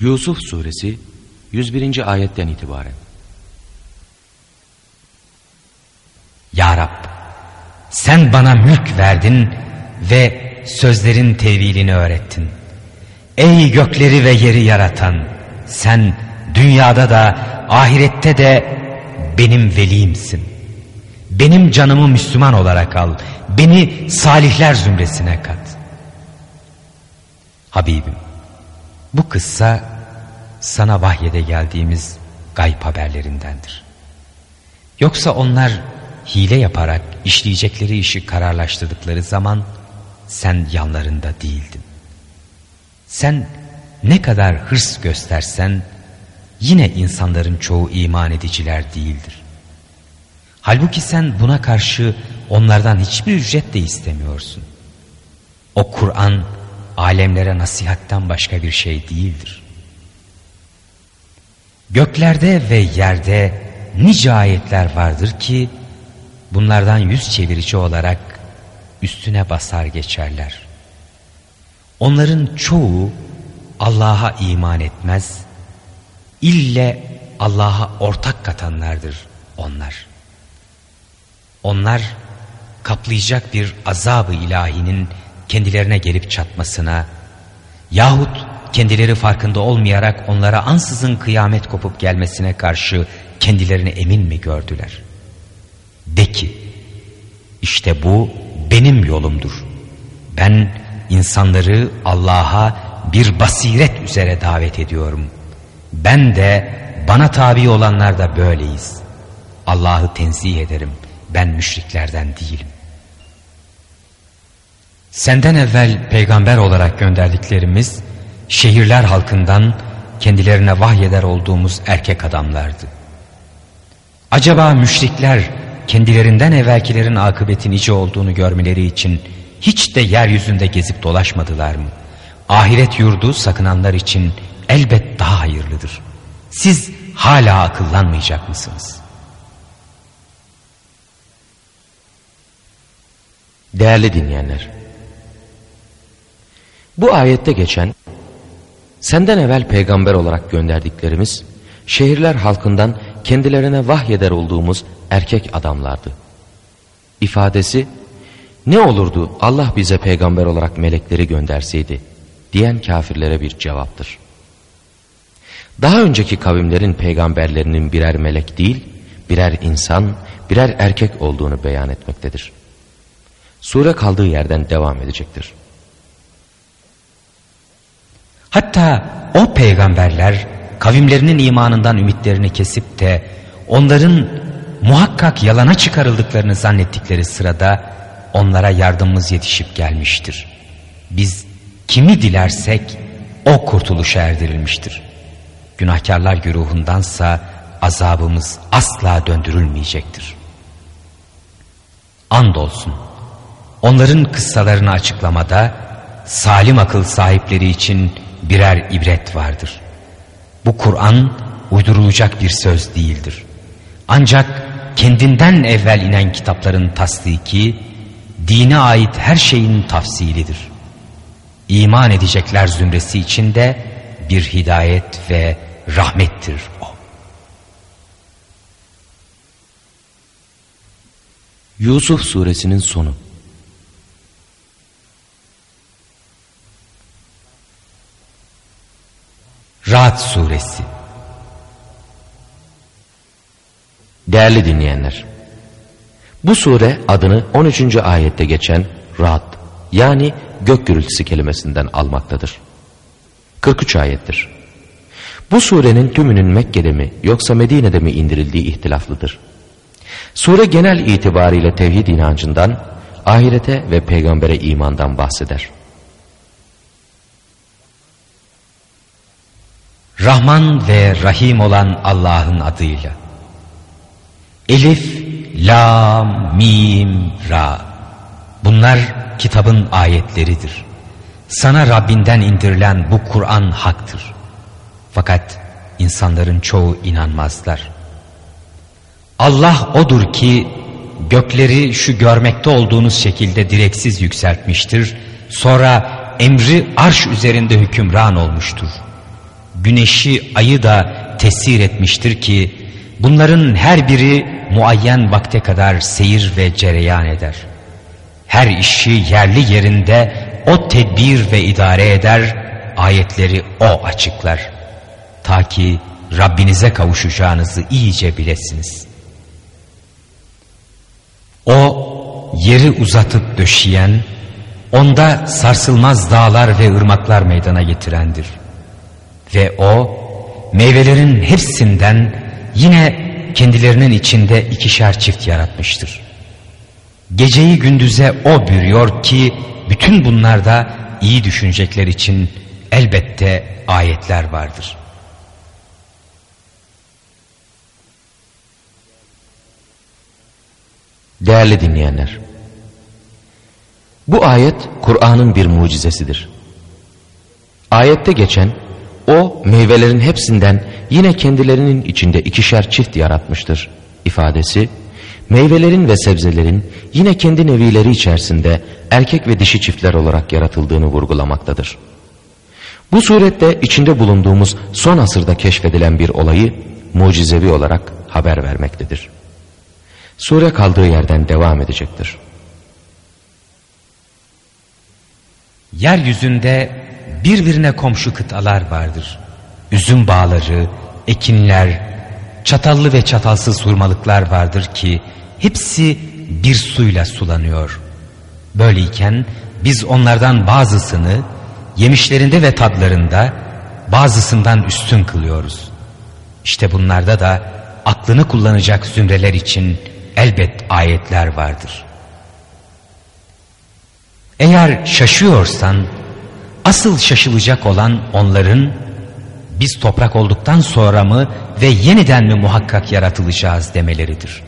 Yusuf suresi 101. ayetten itibaren. Ya Rab sen bana mülk verdin ve sözlerin tevilini öğrettin. Ey gökleri ve yeri yaratan sen dünyada da ahirette de benim velimsin. Benim canımı Müslüman olarak al. Beni salihler zümresine kat. Habibim bu kıssa sana vahyede geldiğimiz gayb haberlerindendir. Yoksa onlar hile yaparak işleyecekleri işi kararlaştırdıkları zaman sen yanlarında değildin. Sen ne kadar hırs göstersen yine insanların çoğu iman ediciler değildir. Halbuki sen buna karşı onlardan hiçbir ücret de istemiyorsun. O Kur'an alemlere nasihatten başka bir şey değildir. Göklerde ve yerde nice ayetler vardır ki bunlardan yüz çevirici olarak üstüne basar geçerler. Onların çoğu Allah'a iman etmez, ille Allah'a ortak katanlardır onlar. Onlar kaplayacak bir azabı ilahinin kendilerine gelip çatmasına yahut kendileri farkında olmayarak onlara ansızın kıyamet kopup gelmesine karşı kendilerini emin mi gördüler? De ki, işte bu benim yolumdur. Ben insanları Allah'a bir basiret üzere davet ediyorum. Ben de bana tabi olanlar da böyleyiz. Allah'ı tenzih ederim. Ben müşriklerden değilim. Senden evvel peygamber olarak gönderdiklerimiz şehirler halkından kendilerine vahyeder olduğumuz erkek adamlardı. Acaba müşrikler kendilerinden evvelkilerin akıbeti nice olduğunu görmeleri için hiç de yeryüzünde gezip dolaşmadılar mı? Ahiret yurdu sakınanlar için elbet daha hayırlıdır. Siz hala akıllanmayacak mısınız? Değerli dinleyenler, bu ayette geçen senden evvel peygamber olarak gönderdiklerimiz şehirler halkından kendilerine vahyeder olduğumuz erkek adamlardı. İfadesi ne olurdu Allah bize peygamber olarak melekleri gönderseydi diyen kafirlere bir cevaptır. Daha önceki kavimlerin peygamberlerinin birer melek değil, birer insan, birer erkek olduğunu beyan etmektedir. Sure kaldığı yerden devam edecektir. Hatta o peygamberler kavimlerinin imanından ümitlerini kesip de onların muhakkak yalana çıkarıldıklarını zannettikleri sırada onlara yardımımız yetişip gelmiştir. Biz kimi dilersek o kurtuluşa erdirilmiştir. Günahkarlar güruhundansa azabımız asla döndürülmeyecektir. Andolsun onların kıssalarını açıklamada salim akıl sahipleri için birer ibret vardır. Bu Kur'an uydurulacak bir söz değildir. Ancak kendinden evvel inen kitapların tasdiki, dine ait her şeyin tafsilidir. İman edecekler zümresi içinde bir hidayet ve rahmettir o. Yusuf suresinin sonu Ra'd suresi Değerli dinleyenler, bu sure adını 13. ayette geçen Ra'd yani gök gürültüsü kelimesinden almaktadır. 43 ayettir. Bu surenin tümünün Mekke'de mi yoksa Medine'de mi indirildiği ihtilaflıdır. Sure genel itibariyle tevhid inancından, ahirete ve peygambere imandan bahseder. Rahman ve Rahim olan Allah'ın adıyla. Elif, Lam, Mim, Ra. Bunlar kitabın ayetleridir. Sana Rabbinden indirilen bu Kur'an haktır. Fakat insanların çoğu inanmazlar. Allah odur ki gökleri şu görmekte olduğunuz şekilde direksiz yükseltmiştir. Sonra emri arş üzerinde hükümran olmuştur. Güneşi, ayı da tesir etmiştir ki bunların her biri muayyen vakte kadar seyir ve cereyan eder. Her işi yerli yerinde o tedbir ve idare eder, ayetleri o açıklar. Ta ki Rabbinize kavuşacağınızı iyice bilesiniz. O yeri uzatıp döşeyen, onda sarsılmaz dağlar ve ırmaklar meydana getirendir. Ve o meyvelerin hepsinden yine kendilerinin içinde ikişer çift yaratmıştır. Geceyi gündüze o bürüyor ki bütün bunlarda iyi düşünecekler için elbette ayetler vardır. Değerli dinleyenler, bu ayet Kur'an'ın bir mucizesidir. Ayette geçen o meyvelerin hepsinden yine kendilerinin içinde ikişer çift yaratmıştır ifadesi meyvelerin ve sebzelerin yine kendi nevileri içerisinde erkek ve dişi çiftler olarak yaratıldığını vurgulamaktadır. Bu surette içinde bulunduğumuz son asırda keşfedilen bir olayı mucizevi olarak haber vermektedir. Sure kaldığı yerden devam edecektir. Yeryüzünde birbirine komşu kıtalar vardır. Üzüm bağları, ekinler, çatallı ve çatalsız hurmalıklar vardır ki hepsi bir suyla sulanıyor. Böyleyken biz onlardan bazısını yemişlerinde ve tadlarında bazısından üstün kılıyoruz. İşte bunlarda da aklını kullanacak zümreler için elbet ayetler vardır. Eğer şaşıyorsan asıl şaşılacak olan onların biz toprak olduktan sonra mı ve yeniden mi muhakkak yaratılacağız demeleridir.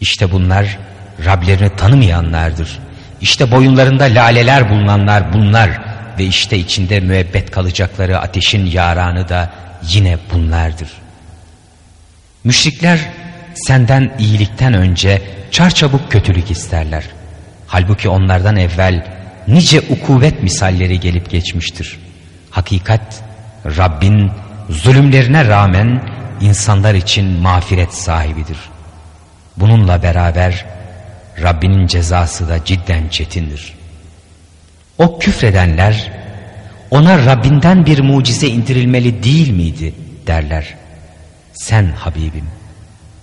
İşte bunlar Rablerini tanımayanlardır. İşte boyunlarında laleler bulunanlar bunlar ve işte içinde müebbet kalacakları ateşin yaranı da yine bunlardır. Müşrikler senden iyilikten önce çarçabuk kötülük isterler. Halbuki onlardan evvel nice ukuvvet misalleri gelip geçmiştir. Hakikat Rabbin zulümlerine rağmen insanlar için mağfiret sahibidir. Bununla beraber Rabbinin cezası da cidden çetindir. O küfredenler ona Rabbinden bir mucize indirilmeli değil miydi derler. Sen Habibim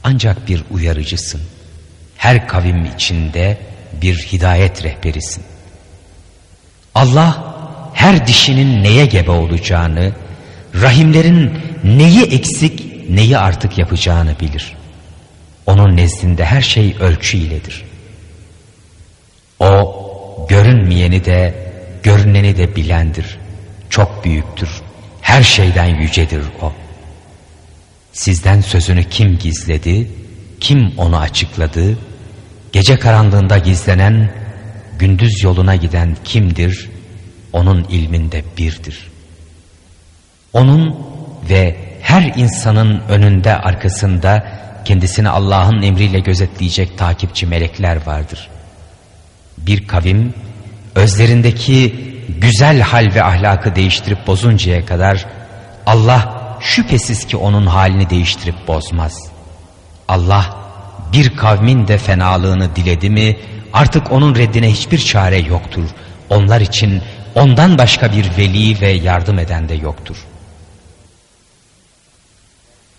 ancak bir uyarıcısın. Her kavim içinde bir hidayet rehberisin. Allah her dişinin neye gebe olacağını, rahimlerin neyi eksik neyi artık yapacağını bilir. Onun nezdinde her şey ölçü iledir. O görünmeyeni de görüneni de bilendir. Çok büyüktür. Her şeyden yücedir o. Sizden sözünü kim gizledi, kim onu açıkladı, gece karanlığında gizlenen, gündüz yoluna giden kimdir, onun ilminde birdir. Onun ve her insanın önünde arkasında kendisini Allah'ın emriyle gözetleyecek takipçi melekler vardır. Bir kavim özlerindeki güzel hal ve ahlakı değiştirip bozuncaya kadar Allah şüphesiz ki onun halini değiştirip bozmaz. Allah bir kavmin de fenalığını diledi mi artık onun reddine hiçbir çare yoktur. Onlar için ondan başka bir veli ve yardım eden de yoktur.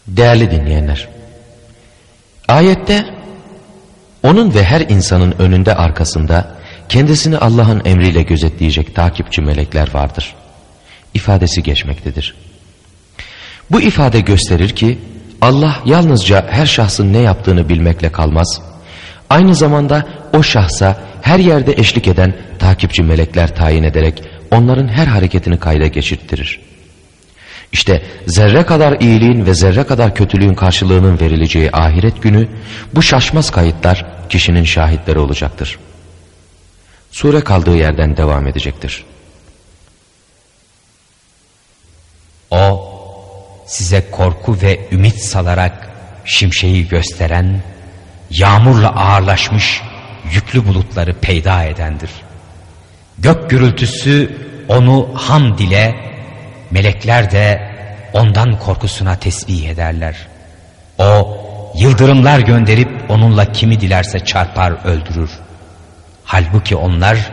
Değerli dinleyenler, ayette onun ve her insanın önünde arkasında kendisini Allah'ın emriyle gözetleyecek takipçi melekler vardır. ifadesi geçmektedir. Bu ifade gösterir ki Allah yalnızca her şahsın ne yaptığını bilmekle kalmaz. Aynı zamanda o şahsa her yerde eşlik eden takipçi melekler tayin ederek onların her hareketini kayda geçirttirir. İşte zerre kadar iyiliğin ve zerre kadar kötülüğün karşılığının verileceği ahiret günü bu şaşmaz kayıtlar kişinin şahitleri olacaktır. Sure kaldığı yerden devam edecektir. O size korku ve ümit salarak şimşeği gösteren, yağmurla ağırlaşmış yüklü bulutları peyda edendir. Gök gürültüsü onu hamd ile, melekler de ondan korkusuna tesbih ederler. O yıldırımlar gönderip onunla kimi dilerse çarpar öldürür. Halbuki onlar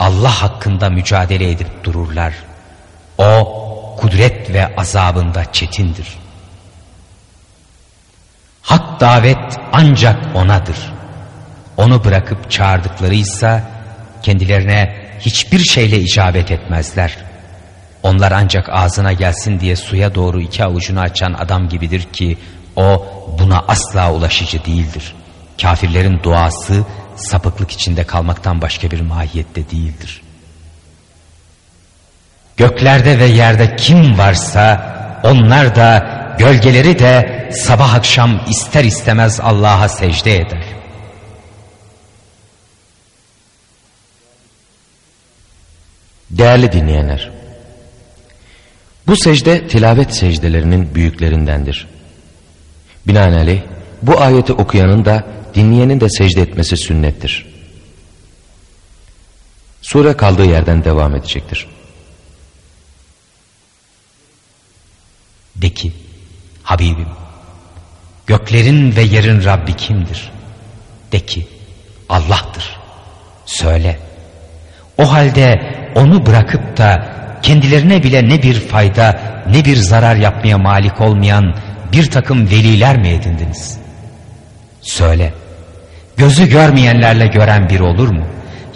Allah hakkında mücadele edip dururlar. O kudret ve azabında çetindir. Hak davet ancak onadır. Onu bırakıp çağırdıklarıysa kendilerine hiçbir şeyle icabet etmezler. Onlar ancak ağzına gelsin diye suya doğru iki avucunu açan adam gibidir ki o buna asla ulaşıcı değildir. Kafirlerin duası sapıklık içinde kalmaktan başka bir mahiyette değildir. Göklerde ve yerde kim varsa onlar da gölgeleri de sabah akşam ister istemez Allah'a secde eder. Değerli dinleyenler, bu secde tilavet secdelerinin büyüklerindendir. Binaenaleyh bu ayeti okuyanın da dinleyenin de secde etmesi sünnettir. Sure kaldığı yerden devam edecektir. De ki, Habibim, göklerin ve yerin Rabbi kimdir? De ki, Allah'tır. Söyle. O halde onu bırakıp da kendilerine bile ne bir fayda ne bir zarar yapmaya malik olmayan bir takım veliler mi edindiniz? Söyle, gözü görmeyenlerle gören bir olur mu?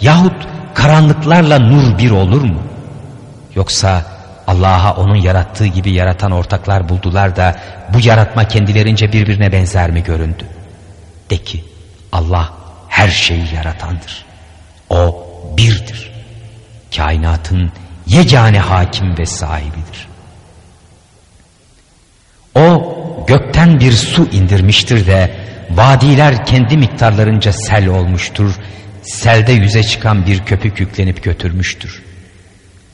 Yahut karanlıklarla nur bir olur mu? Yoksa Allah'a onun yarattığı gibi yaratan ortaklar buldular da bu yaratma kendilerince birbirine benzer mi göründü? De ki Allah her şeyi yaratandır. O birdir. Kainatın yegane hakim ve sahibidir. O gökten bir su indirmiştir de vadiler kendi miktarlarınca sel olmuştur. Selde yüze çıkan bir köpük yüklenip götürmüştür.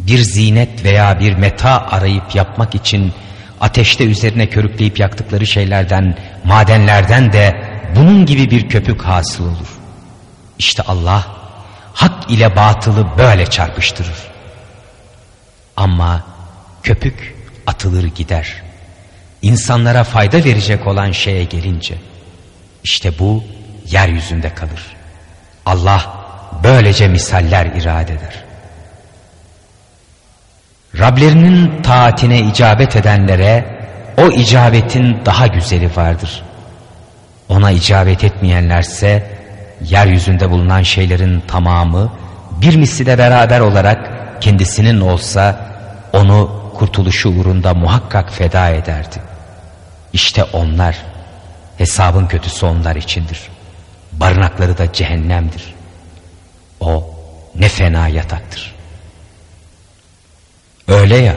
Bir zinet veya bir meta arayıp yapmak için ateşte üzerine körükleyip yaktıkları şeylerden, madenlerden de bunun gibi bir köpük hasıl olur. İşte Allah hak ile batılı böyle çarpıştırır. Ama köpük atılır gider. İnsanlara fayda verecek olan şeye gelince işte bu yeryüzünde kalır. Allah böylece misaller irade eder. Rablerinin taatine icabet edenlere o icabetin daha güzeli vardır. Ona icabet etmeyenlerse yeryüzünde bulunan şeylerin tamamı bir misli de beraber olarak kendisinin olsa onu kurtuluşu uğrunda muhakkak feda ederdi. İşte onlar hesabın kötüsü onlar içindir. Barınakları da cehennemdir. O ne fena yataktır. Öyle ya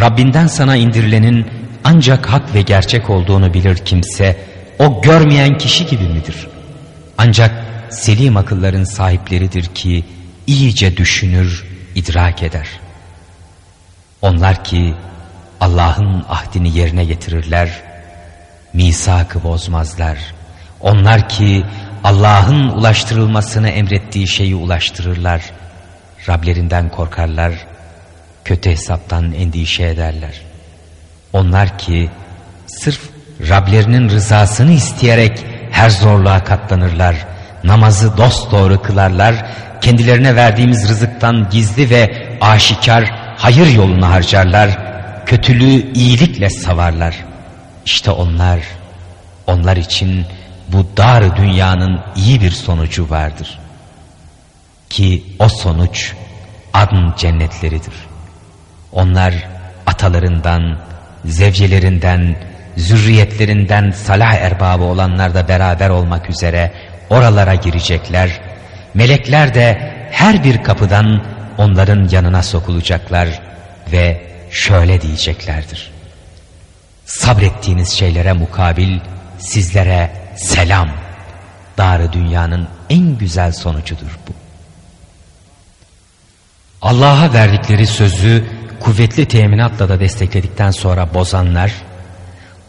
Rabbinden sana indirilenin ancak hak ve gerçek olduğunu bilir kimse o görmeyen kişi gibi midir? Ancak selim akılların sahipleridir ki iyice düşünür, idrak eder. Onlar ki Allah'ın ahdini yerine getirirler, misakı bozmazlar. Onlar ki Allah'ın ulaştırılmasını emrettiği şeyi ulaştırırlar. Rablerinden korkarlar, kötü hesaptan endişe ederler. Onlar ki sırf Rablerinin rızasını isteyerek her zorluğa katlanırlar. Namazı dosdoğru kılarlar. Kendilerine verdiğimiz rızıktan gizli ve aşikar hayır yolunu harcarlar. Kötülüğü iyilikle savarlar. İşte onlar, onlar için bu dar dünyanın iyi bir sonucu vardır. Ki o sonuç adın cennetleridir. Onlar atalarından, zevcelerinden, zürriyetlerinden salah erbabı olanlar da beraber olmak üzere oralara girecekler. Melekler de her bir kapıdan onların yanına sokulacaklar ve şöyle diyeceklerdir. Sabrettiğiniz şeylere mukabil sizlere selam. Darı dünyanın en güzel sonucudur bu. Allah'a verdikleri sözü kuvvetli teminatla da destekledikten sonra bozanlar,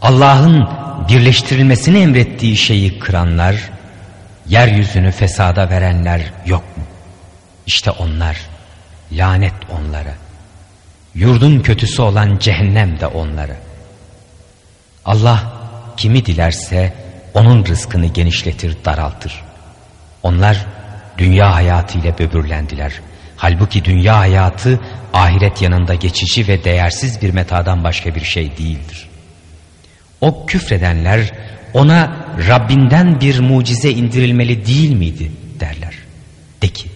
Allah'ın birleştirilmesini emrettiği şeyi kıranlar, yeryüzünü fesada verenler yok mu? İşte onlar, lanet onlara. Yurdun kötüsü olan cehennem de onlara. Allah kimi dilerse onun rızkını genişletir, daraltır. Onlar dünya hayatı ile böbürlendiler. Halbuki dünya hayatı ahiret yanında geçici ve değersiz bir metadan başka bir şey değildir. O küfredenler ona Rabbinden bir mucize indirilmeli değil miydi derler. De ki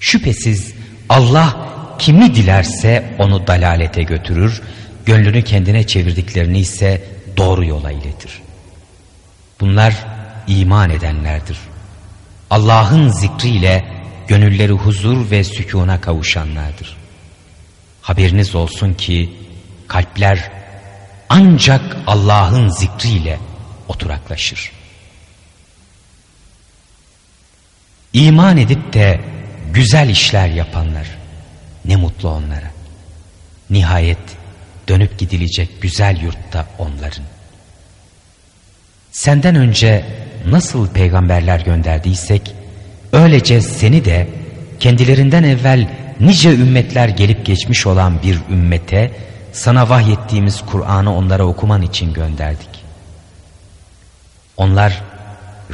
şüphesiz Allah kimi dilerse onu dalalete götürür, gönlünü kendine çevirdiklerini ise doğru yola iletir. Bunlar iman edenlerdir. Allah'ın zikriyle gönülleri huzur ve sükuna kavuşanlardır. Haberiniz olsun ki kalpler ancak Allah'ın zikriyle oturaklaşır. İman edip de güzel işler yapanlar ne mutlu onlara. Nihayet dönüp gidilecek güzel yurtta onların. Senden önce nasıl peygamberler gönderdiysek öylece seni de kendilerinden evvel nice ümmetler gelip geçmiş olan bir ümmete sana vahyettiğimiz Kur'an'ı onlara okuman için gönderdik. Onlar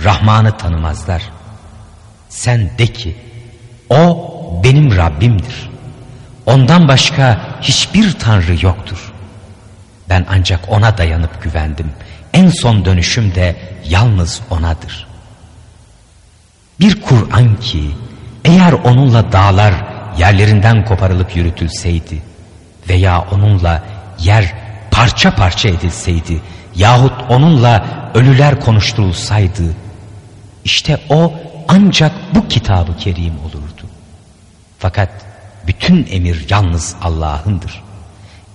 Rahman'ı tanımazlar. Sen de ki o benim Rabbimdir. Ondan başka hiçbir tanrı yoktur. Ben ancak ona dayanıp güvendim. En son dönüşüm de yalnız onadır. Bir Kur'an ki eğer onunla dağlar yerlerinden koparılıp yürütülseydi veya onunla yer parça parça edilseydi yahut onunla ölüler konuşturulsaydı işte o ancak bu kitabı kerim olurdu. Fakat bütün emir yalnız Allah'ındır.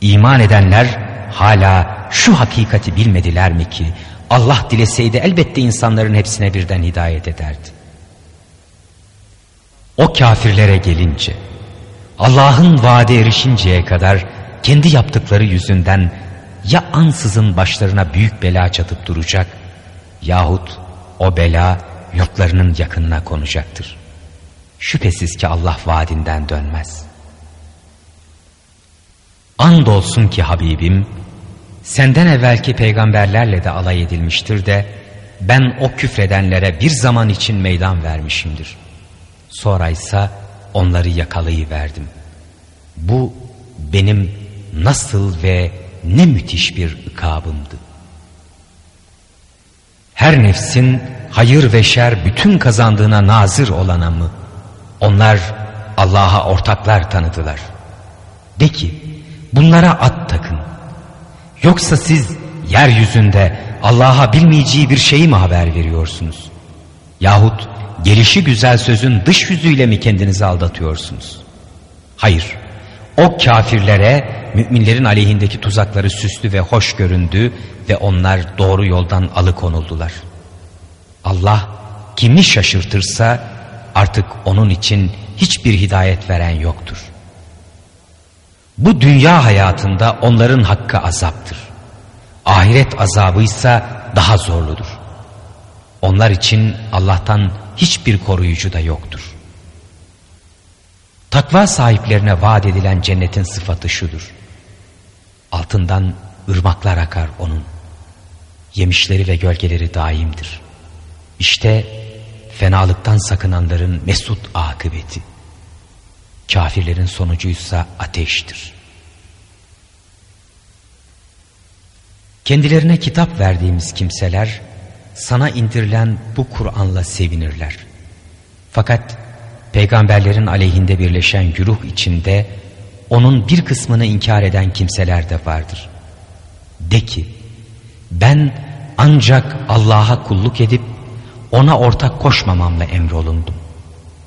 İman edenler hala şu hakikati bilmediler mi ki Allah dileseydi elbette insanların hepsine birden hidayet ederdi. O kafirlere gelince Allah'ın vaade erişinceye kadar kendi yaptıkları yüzünden ya ansızın başlarına büyük bela çatıp duracak yahut o bela yurtlarının yakınına konacaktır. Şüphesiz ki Allah vaadinden dönmez. Andolsun ki Habibim senden evvelki peygamberlerle de alay edilmiştir de ben o küfredenlere bir zaman için meydan vermişimdir. Sonra onları yakalayıverdim. Bu benim nasıl ve ne müthiş bir ikabımdı. Her nefsin hayır ve şer bütün kazandığına nazır olana mı? Onlar Allah'a ortaklar tanıdılar. De ki bunlara at takın. Yoksa siz yeryüzünde Allah'a bilmeyeceği bir şeyi mi haber veriyorsunuz? Yahut gelişi güzel sözün dış yüzüyle mi kendinizi aldatıyorsunuz? Hayır. O kafirlere müminlerin aleyhindeki tuzakları süslü ve hoş göründü ve onlar doğru yoldan alıkonuldular. Allah kimi şaşırtırsa artık onun için hiçbir hidayet veren yoktur. Bu dünya hayatında onların hakkı azaptır. Ahiret azabıysa daha zorludur. Onlar için Allah'tan hiçbir koruyucu da yoktur. Takva sahiplerine vaat edilen cennetin sıfatı şudur. Altından ırmaklar akar onun. Yemişleri ve gölgeleri daimdir. İşte fenalıktan sakınanların mesut akıbeti. Kafirlerin sonucuysa ateştir. Kendilerine kitap verdiğimiz kimseler sana indirilen bu Kur'an'la sevinirler. Fakat peygamberlerin aleyhinde birleşen güruh içinde onun bir kısmını inkar eden kimseler de vardır. De ki ben ancak Allah'a kulluk edip ona ortak koşmamamla emrolundum.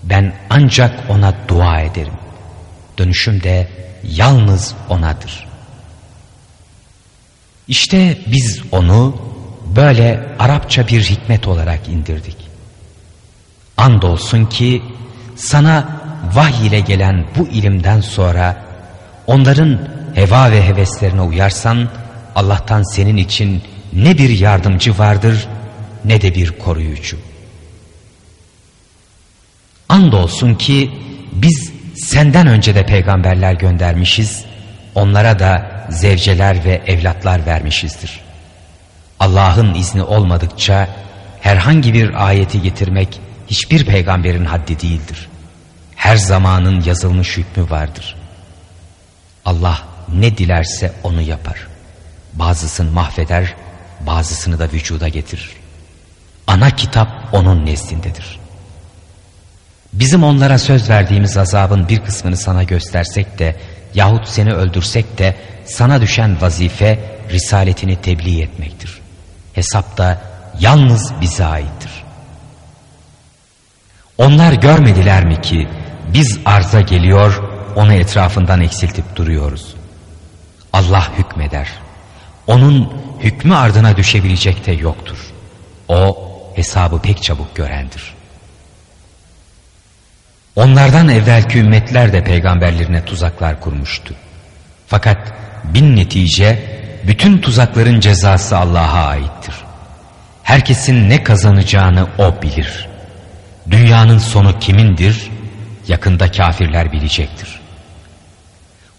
Ben ancak ona dua ederim. Dönüşüm de yalnız onadır. İşte biz onu böyle Arapça bir hikmet olarak indirdik. Andolsun ki sana vahiy ile gelen bu ilimden sonra onların heva ve heveslerine uyarsan Allah'tan senin için ne bir yardımcı vardır ne de bir koruyucu. Andolsun ki biz senden önce de peygamberler göndermişiz, onlara da zevceler ve evlatlar vermişizdir. Allah'ın izni olmadıkça herhangi bir ayeti getirmek hiçbir peygamberin haddi değildir. Her zamanın yazılmış hükmü vardır. Allah ne dilerse onu yapar. Bazısını mahveder, bazısını da vücuda getirir. Ana kitap onun nezdindedir. Bizim onlara söz verdiğimiz azabın bir kısmını sana göstersek de yahut seni öldürsek de sana düşen vazife risaletini tebliğ etmektir. Hesap da yalnız bize aittir. Onlar görmediler mi ki biz arza geliyor onu etrafından eksiltip duruyoruz. Allah hükmeder. Onun hükmü ardına düşebilecek de yoktur. O hesabı pek çabuk görendir. Onlardan evvelki ümmetler de peygamberlerine tuzaklar kurmuştu. Fakat bin netice bütün tuzakların cezası Allah'a aittir. Herkesin ne kazanacağını O bilir. Dünyanın sonu kimindir? Yakında kafirler bilecektir.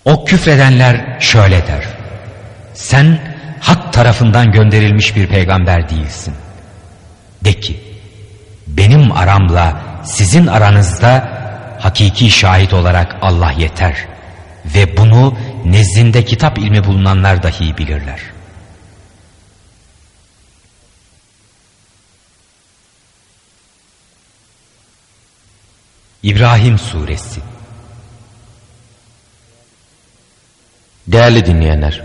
O küfredenler şöyle der. Sen hak tarafından gönderilmiş bir peygamber değilsin. De ki, benim aramla sizin aranızda hakiki şahit olarak Allah yeter ve bunu nezdinde kitap ilmi bulunanlar dahi bilirler. İbrahim Suresi Değerli dinleyenler,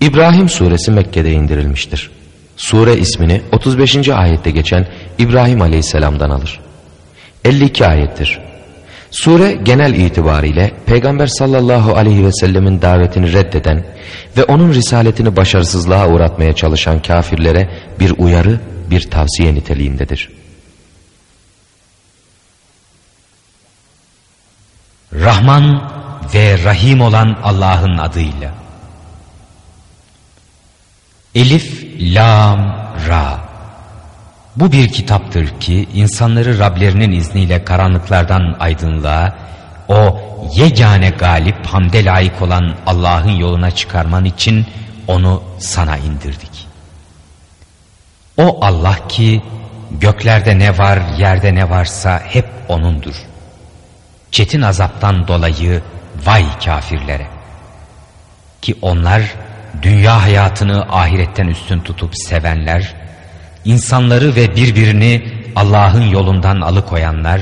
İbrahim suresi Mekke'de indirilmiştir. Sure ismini 35. ayette geçen İbrahim aleyhisselamdan alır. 52 ayettir. Sure genel itibariyle Peygamber sallallahu aleyhi ve sellemin davetini reddeden ve onun risaletini başarısızlığa uğratmaya çalışan kafirlere bir uyarı, bir tavsiye niteliğindedir. Rahman ve Rahim olan Allah'ın adıyla. Elif, Lam, Ra. Bu bir kitaptır ki insanları Rablerinin izniyle karanlıklardan aydınlığa, o yegane galip hamde layık olan Allah'ın yoluna çıkarman için onu sana indirdik. O Allah ki göklerde ne var yerde ne varsa hep O'nundur. Çetin azaptan dolayı vay kafirlere. Ki onlar dünya hayatını ahiretten üstün tutup sevenler, insanları ve birbirini Allah'ın yolundan alıkoyanlar,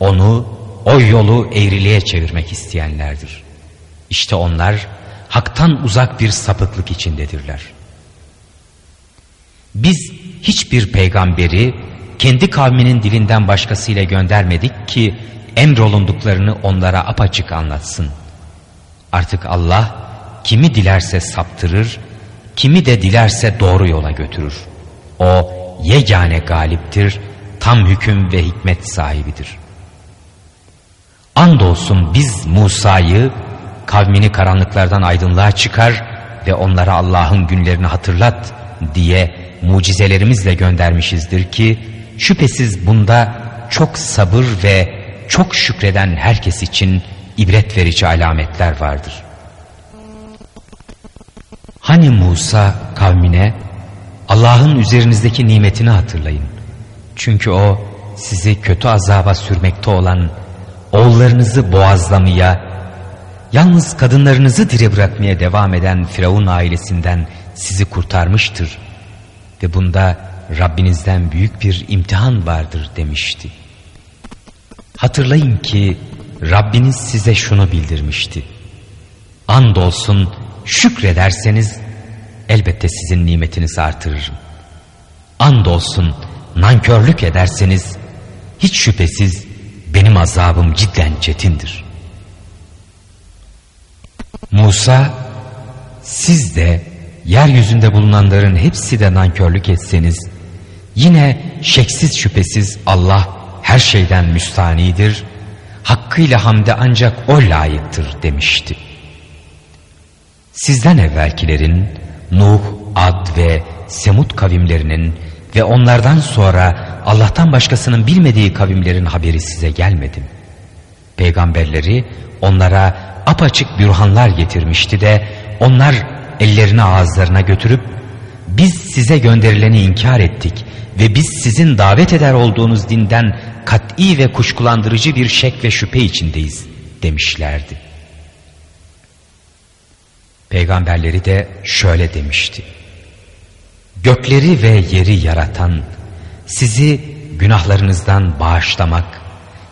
onu, o yolu eğriliğe çevirmek isteyenlerdir. İşte onlar haktan uzak bir sapıklık içindedirler. Biz hiçbir peygamberi kendi kavminin dilinden başkasıyla göndermedik ki emrolunduklarını onlara apaçık anlatsın. Artık Allah kimi dilerse saptırır, kimi de dilerse doğru yola götürür. O yegane galiptir, tam hüküm ve hikmet sahibidir. Andolsun biz Musa'yı kavmini karanlıklardan aydınlığa çıkar ve onlara Allah'ın günlerini hatırlat diye mucizelerimizle göndermişizdir ki şüphesiz bunda çok sabır ve çok şükreden herkes için ibret verici alametler vardır. Hani Musa kavmine Allah'ın üzerinizdeki nimetini hatırlayın. Çünkü o sizi kötü azaba sürmekte olan oğullarınızı boğazlamaya, yalnız kadınlarınızı diri bırakmaya devam eden Firavun ailesinden sizi kurtarmıştır. Ve bunda Rabbinizden büyük bir imtihan vardır demişti. Hatırlayın ki Rabbiniz size şunu bildirmişti. Andolsun şükrederseniz elbette sizin nimetinizi artırırım. Andolsun nankörlük ederseniz hiç şüphesiz benim azabım cidden çetindir. Musa siz de yeryüzünde bulunanların hepsi de nankörlük etseniz yine şeksiz şüphesiz Allah her şeyden müstanidir, hakkıyla hamde ancak O layıktır demişti. Sizden evvelkilerin Nuh, Ad ve Semud kavimlerinin ve onlardan sonra Allah'tan başkasının bilmediği kavimlerin haberi size gelmedi. Peygamberleri onlara apaçık bürhanlar getirmişti de onlar ellerini ağızlarına götürüp biz size gönderileni inkar ettik ve biz sizin davet eder olduğunuz dinden kat'i ve kuşkulandırıcı bir şek ve şüphe içindeyiz demişlerdi. Peygamberleri de şöyle demişti. Gökleri ve yeri yaratan, sizi günahlarınızdan bağışlamak,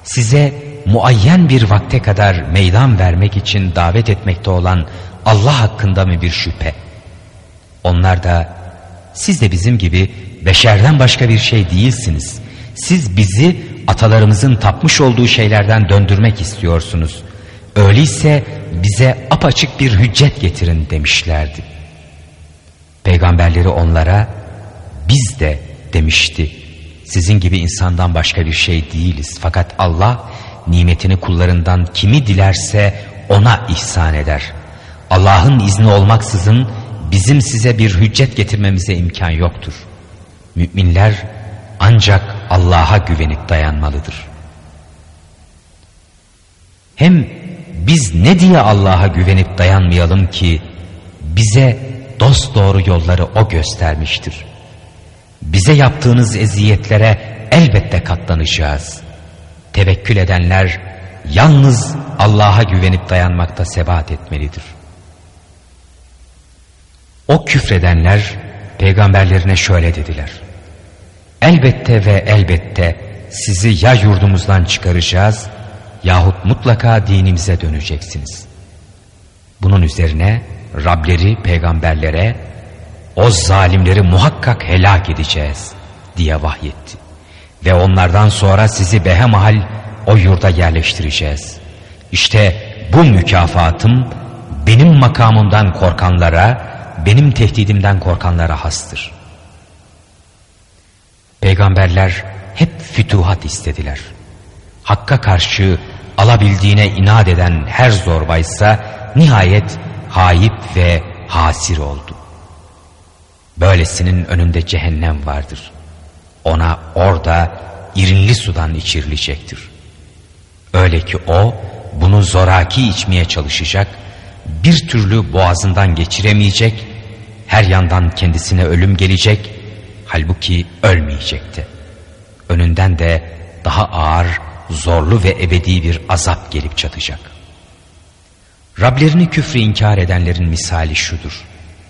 size muayyen bir vakte kadar meydan vermek için davet etmekte olan Allah hakkında mı bir şüphe? Onlar da siz de bizim gibi beşerden başka bir şey değilsiniz. Siz bizi atalarımızın tapmış olduğu şeylerden döndürmek istiyorsunuz. Öyleyse bize apaçık bir hüccet getirin demişlerdi. Peygamberleri onlara biz de demişti. Sizin gibi insandan başka bir şey değiliz. Fakat Allah nimetini kullarından kimi dilerse ona ihsan eder. Allah'ın izni olmaksızın bizim size bir hüccet getirmemize imkan yoktur. Müminler ancak Allah'a güvenip dayanmalıdır. Hem biz ne diye Allah'a güvenip dayanmayalım ki bize dost doğru yolları O göstermiştir. Bize yaptığınız eziyetlere elbette katlanacağız. Tevekkül edenler yalnız Allah'a güvenip dayanmakta sebat etmelidir. O küfredenler peygamberlerine şöyle dediler. Elbette ve elbette sizi ya yurdumuzdan çıkaracağız yahut mutlaka dinimize döneceksiniz. Bunun üzerine Rableri peygamberlere o zalimleri muhakkak helak edeceğiz diye vahyetti. Ve onlardan sonra sizi behemahal o yurda yerleştireceğiz. İşte bu mükafatım benim makamımdan korkanlara, benim tehdidimden korkanlara hastır. Peygamberler hep fütuhat istediler. Hakka karşı alabildiğine inat eden her zorbaysa nihayet hayip ve hasir oldu. Böylesinin önünde cehennem vardır. Ona orada irinli sudan içirilecektir. Öyle ki o bunu zoraki içmeye çalışacak, bir türlü boğazından geçiremeyecek, her yandan kendisine ölüm gelecek, halbuki ölmeyecekti. Önünden de daha ağır, zorlu ve ebedi bir azap gelip çatacak. Rablerini küfrü inkar edenlerin misali şudur.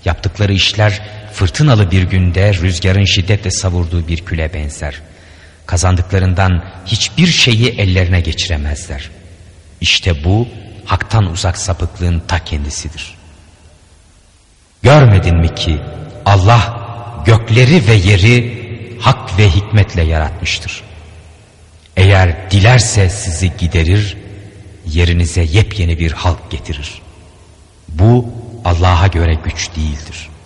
Yaptıkları işler fırtınalı bir günde rüzgarın şiddetle savurduğu bir küle benzer. Kazandıklarından hiçbir şeyi ellerine geçiremezler. İşte bu haktan uzak sapıklığın ta kendisidir. Görmedin mi ki Allah gökleri ve yeri hak ve hikmetle yaratmıştır. Eğer dilerse sizi giderir, yerinize yepyeni bir halk getirir. Bu Allah'a göre güç değildir.''